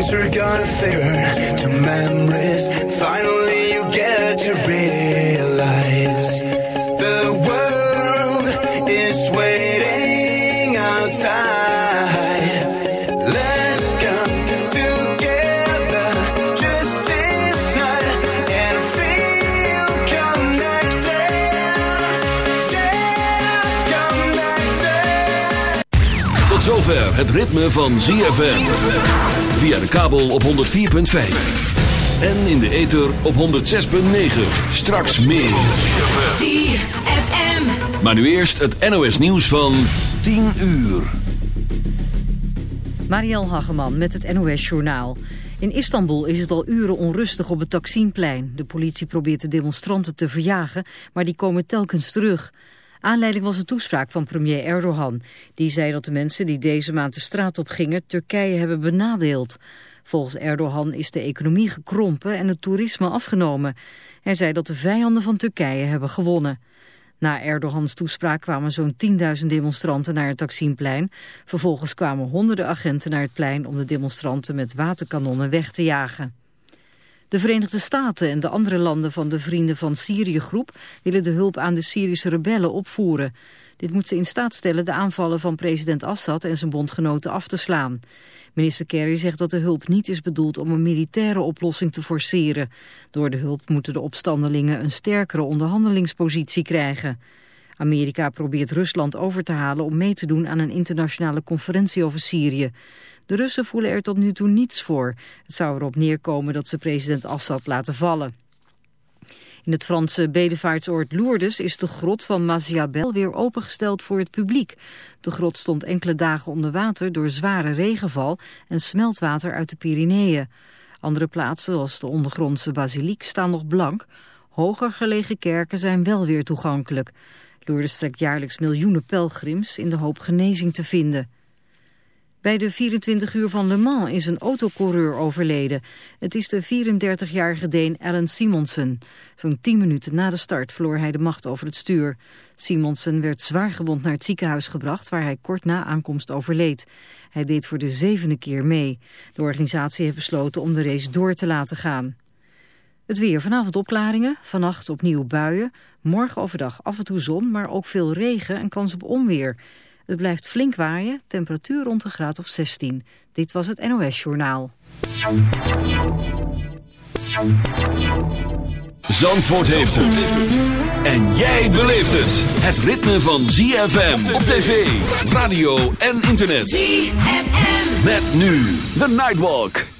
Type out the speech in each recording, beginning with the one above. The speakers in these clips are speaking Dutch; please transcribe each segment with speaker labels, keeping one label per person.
Speaker 1: things are gonna fade to memories. Finally, you get to realize
Speaker 2: het ritme van ZFM. Via de kabel op 104.5. En in de ether op 106.9. Straks meer.
Speaker 3: ZFM.
Speaker 2: Maar nu eerst het NOS nieuws van 10 uur.
Speaker 4: Marielle Hageman met het NOS Journaal. In Istanbul is het al uren onrustig op het Taksimplein. De politie probeert de demonstranten te verjagen, maar die komen telkens terug. Aanleiding was een toespraak van premier Erdogan. Die zei dat de mensen die deze maand de straat op gingen Turkije hebben benadeeld. Volgens Erdogan is de economie gekrompen en het toerisme afgenomen. Hij zei dat de vijanden van Turkije hebben gewonnen. Na Erdogans toespraak kwamen zo'n 10.000 demonstranten naar het Taksimplein. Vervolgens kwamen honderden agenten naar het plein om de demonstranten met waterkanonnen weg te jagen. De Verenigde Staten en de andere landen van de Vrienden van Syrië groep willen de hulp aan de Syrische rebellen opvoeren. Dit moet ze in staat stellen de aanvallen van president Assad en zijn bondgenoten af te slaan. Minister Kerry zegt dat de hulp niet is bedoeld om een militaire oplossing te forceren. Door de hulp moeten de opstandelingen een sterkere onderhandelingspositie krijgen. Amerika probeert Rusland over te halen om mee te doen aan een internationale conferentie over Syrië. De Russen voelen er tot nu toe niets voor. Het zou erop neerkomen dat ze president Assad laten vallen. In het Franse bedevaartsoord Lourdes is de grot van Maziabel weer opengesteld voor het publiek. De grot stond enkele dagen onder water door zware regenval en smeltwater uit de Pyreneeën. Andere plaatsen, zoals de ondergrondse basiliek, staan nog blank. Hoger gelegen kerken zijn wel weer toegankelijk. Lourdes trekt jaarlijks miljoenen pelgrims in de hoop genezing te vinden. Bij de 24 uur van Le Mans is een autocoureur overleden. Het is de 34-jarige Deen Alan Simonsen. Zo'n 10 minuten na de start verloor hij de macht over het stuur. Simonsen werd zwaar gewond naar het ziekenhuis gebracht... waar hij kort na aankomst overleed. Hij deed voor de zevende keer mee. De organisatie heeft besloten om de race door te laten gaan. Het weer. Vanavond opklaringen, vannacht opnieuw buien. Morgen overdag af en toe zon, maar ook veel regen en kans op onweer. Het blijft flink waaien, temperatuur rond een graad of 16. Dit was het NOS Journaal.
Speaker 2: Zandvoort heeft het. En jij beleeft het. Het ritme van ZFM op tv, radio en internet.
Speaker 3: ZFM.
Speaker 2: Met nu de Nightwalk.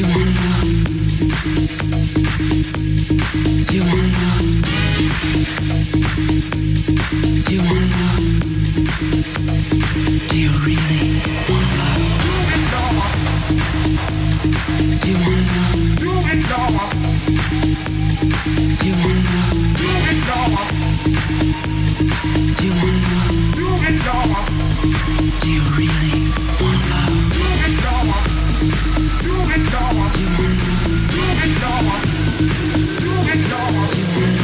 Speaker 5: Do you really want love? You get Noah. You it, Noah. You it, Noah.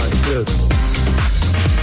Speaker 5: Good.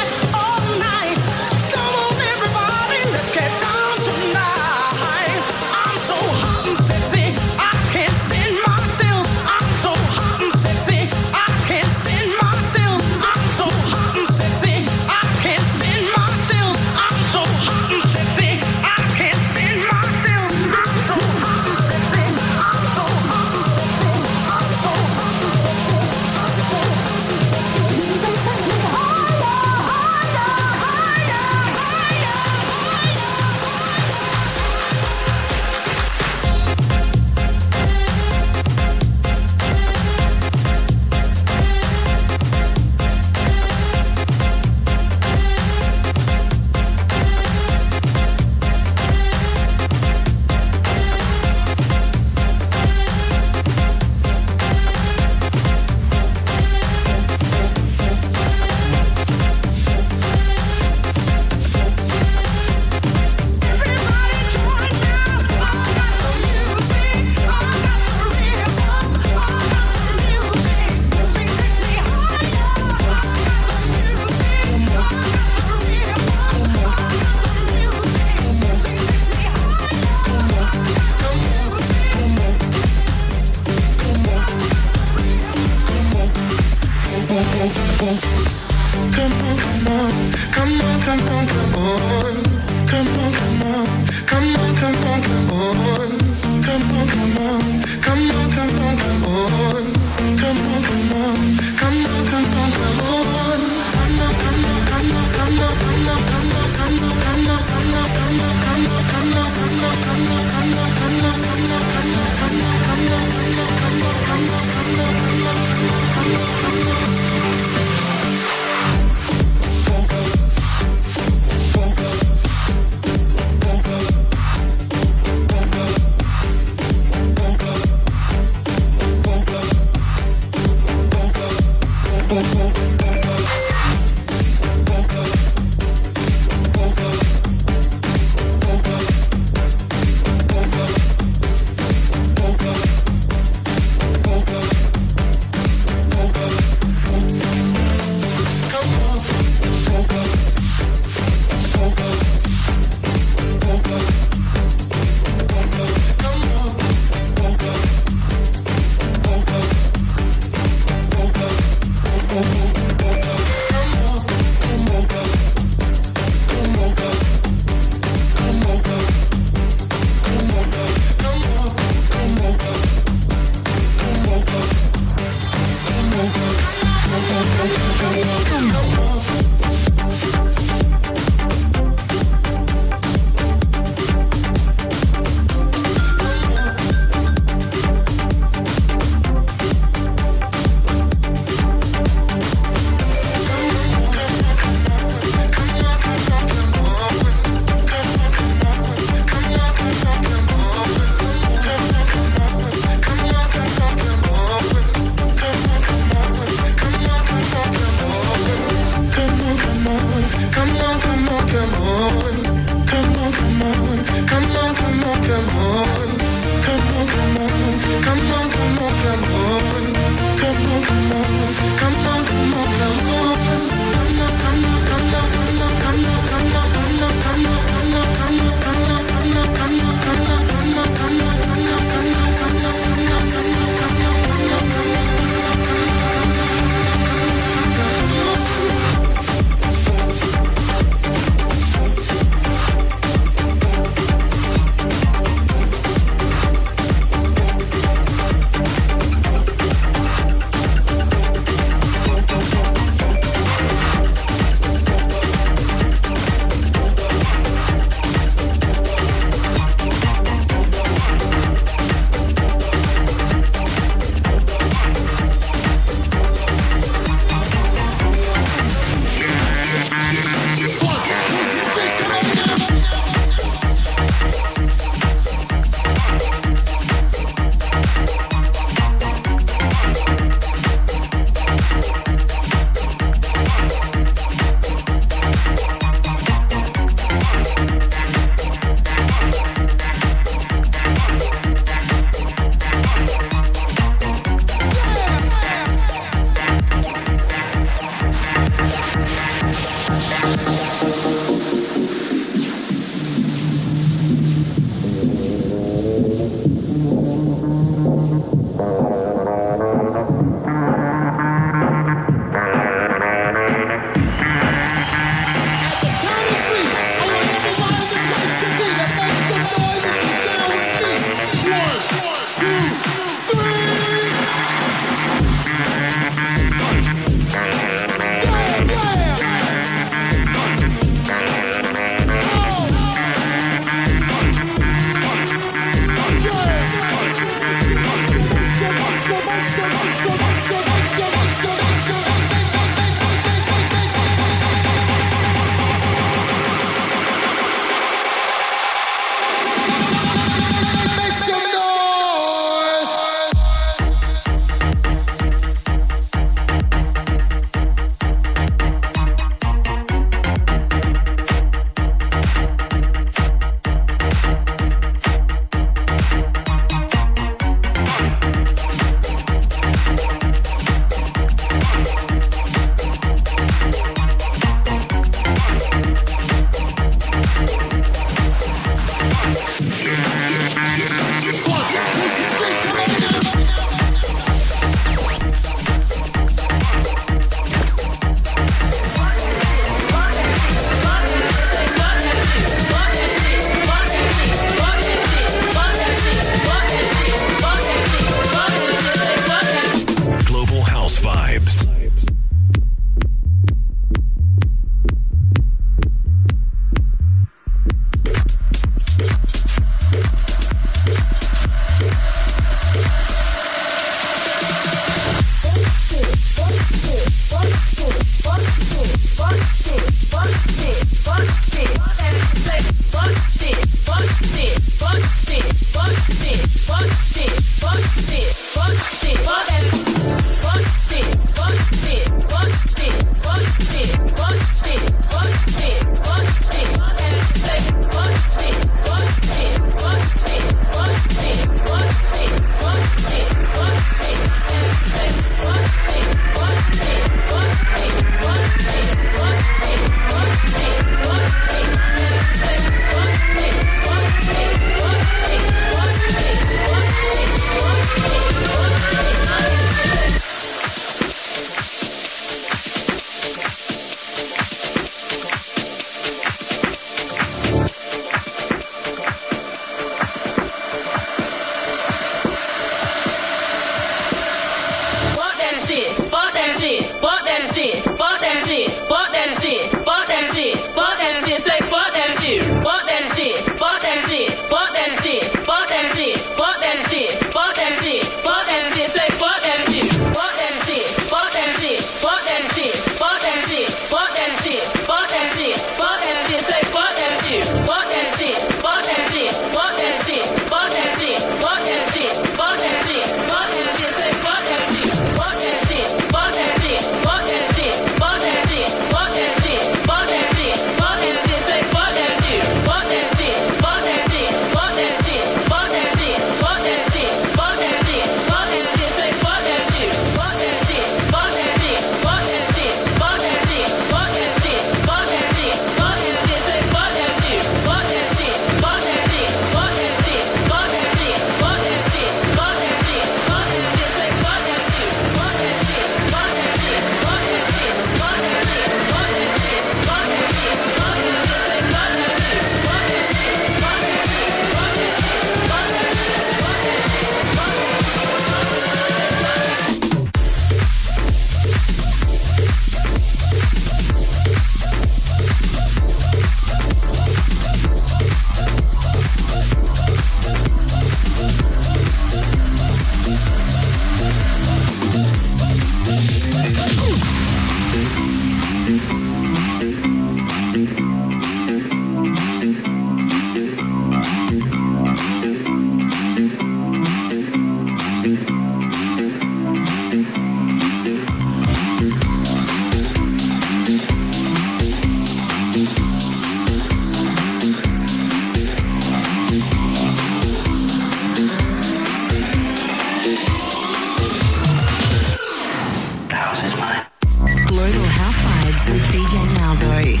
Speaker 5: Sorry.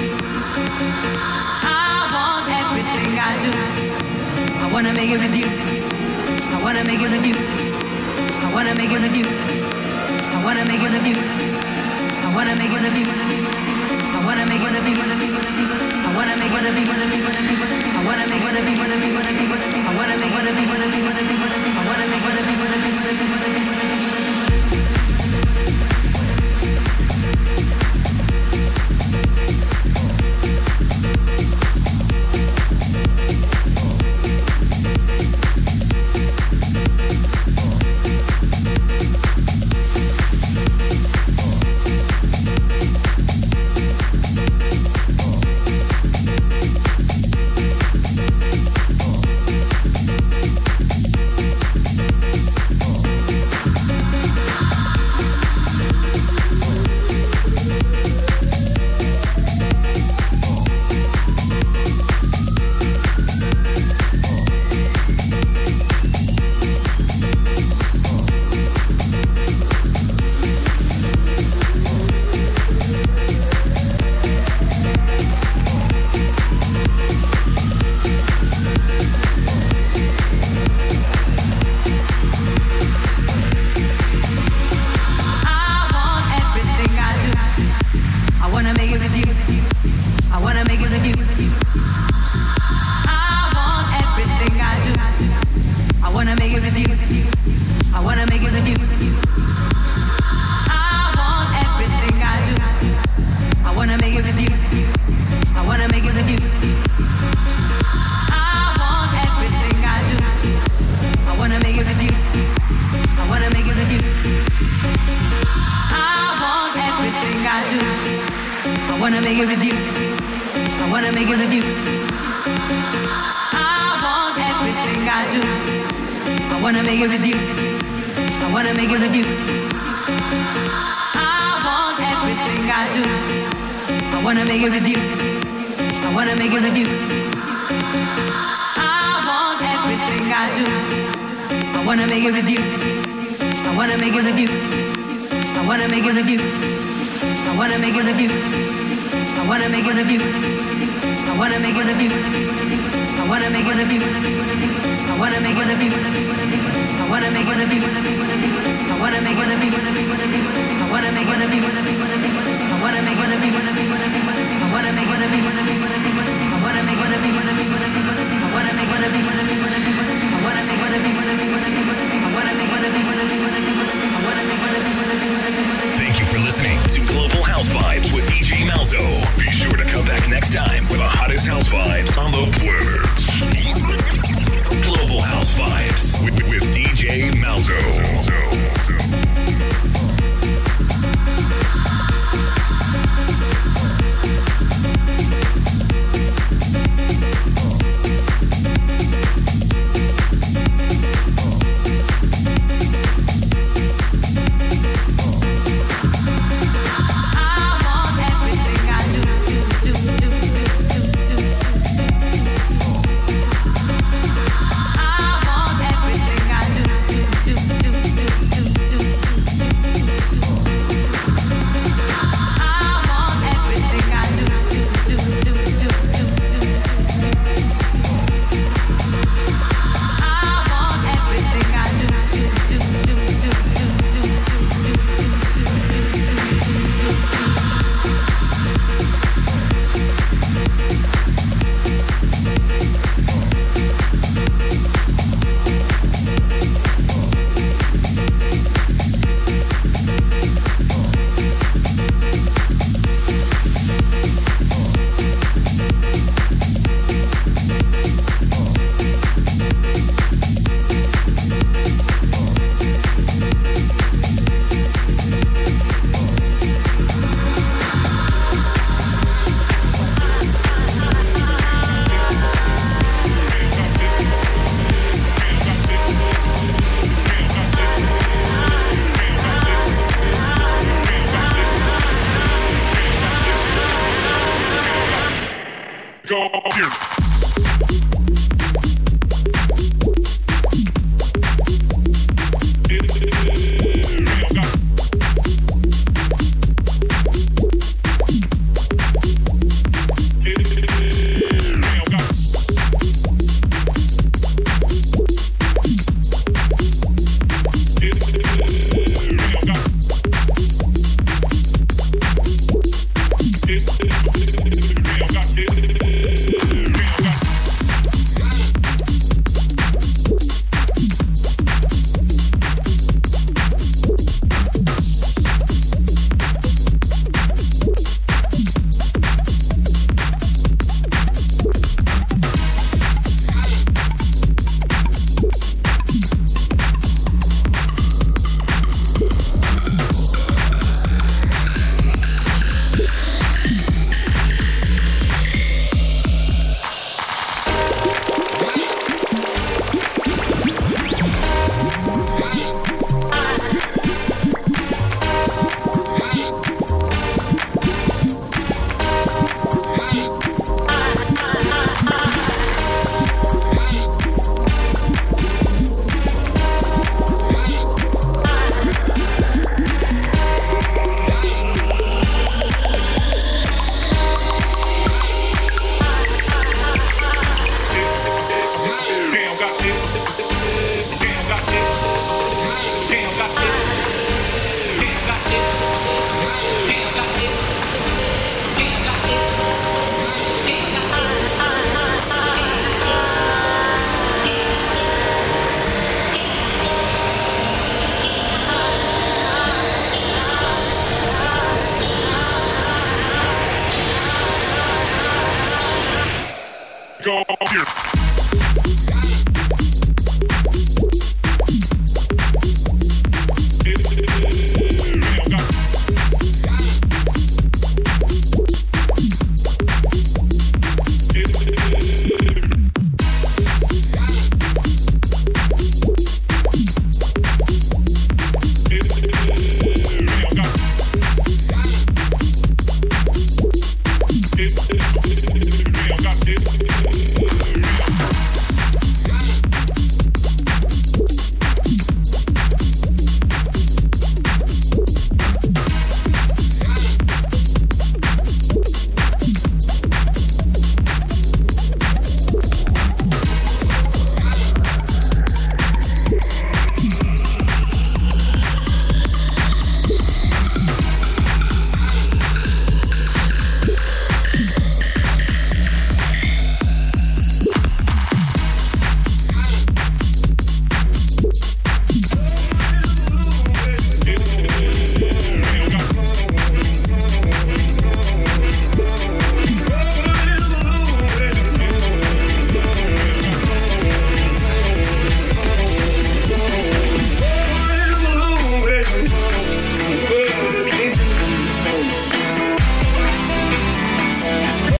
Speaker 5: wanna make it with you. I wanna make it with you. I wanna make it with you. I wanna make it with you. I wanna make it with you. I wanna make it with you. I wanna make it with you. I wanna make it with you. I wanna make it with you. I wanna make it with you. I wanna make it with you.